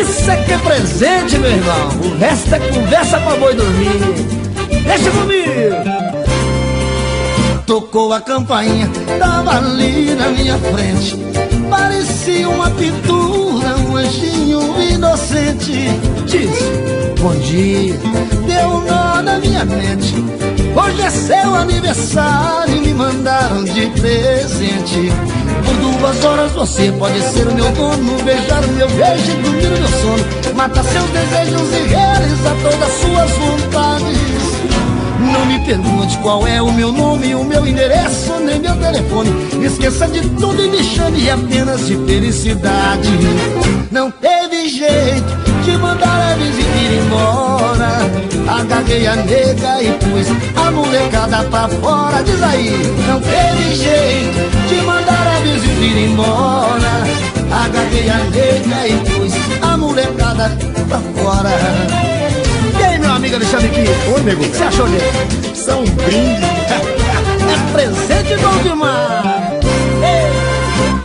Isso é que é presente, meu irmão. O resto é conversa pra boi dormir. Deixa comigo. Tocou a campainha, tava ali na minha frente. Parecia uma pintura, um anjinho inocente. Disse, bom dia. Deu um nó na minha mente. Hoje é seu aniversário e me mandaram de presente. Por duas horas você pode ser o meu dono, beijar o meu beijo e dormir o meu matar seus desejos e realizar todas as suas vontades. Não me pergunte qual é o meu nome, o meu endereço, nem meu telefone. Esqueça de tudo e me chame apenas de felicidade. Não teve jeito de mandar a visita ir embora. Agarrei a nega e pus a molecada pra fora. Diz aí, não teve jeito de mandar a visita ir embora. Agarrei a nega e pus molecada pra fora amigo Alexandre aqui. Oi, nego. O que você achou dele? São brinde. é presente bom demais.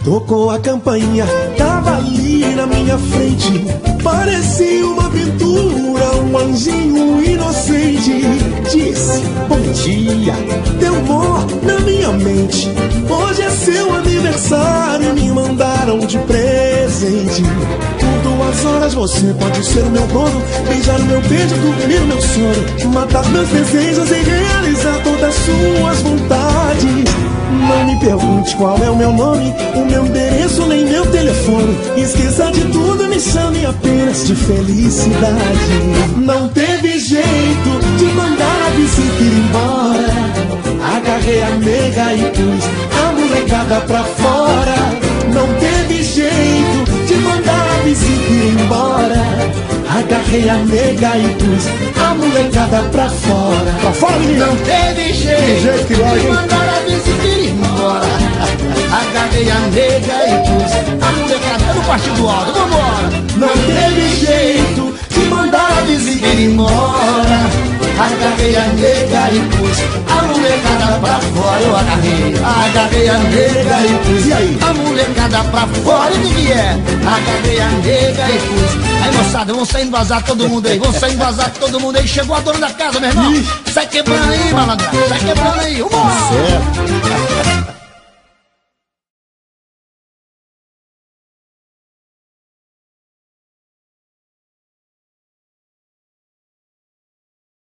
Tocou a campainha, tava ali na minha frente. Parecia uma aventura, um anjinho inocente. Disse bom dia, deu amor na minha mente. Hoje é seu aniversário e me mandaram de presente duas horas você pode ser o meu dono? Beijar o meu beijo, dormir o meu sono. Matar meus desejos e realizar todas as suas vontades. Não me pergunte qual é o meu nome O meu endereço nem meu telefone. Esqueça de tudo e me chame apenas de felicidade. Não teve jeito de mandar a visita ir embora. Agarrei a nega e pus a molecada pra fora Agarrei a nega e pus a molecada pra fora. Pra fora, menino! Não teve jeito, jeito que de mandar a ir embora. Agarrei a nega e pus a molecada no partido alto. Vambora! Não teve jeito de mandar a ir embora. Agarrei a nega e pus a molecada pra fora. Eu agarrei, agarrei a nega e pus e aí? a molecada pra fora. E o que é? Agarrei a nega e pus. Aí moçada, vamos sair vazar todo mundo aí, vamos sair vazar todo mundo aí. Chegou a dona da casa, meu irmão. Sai quebrando aí, malandro. Sai quebrando aí, vambora. Certo.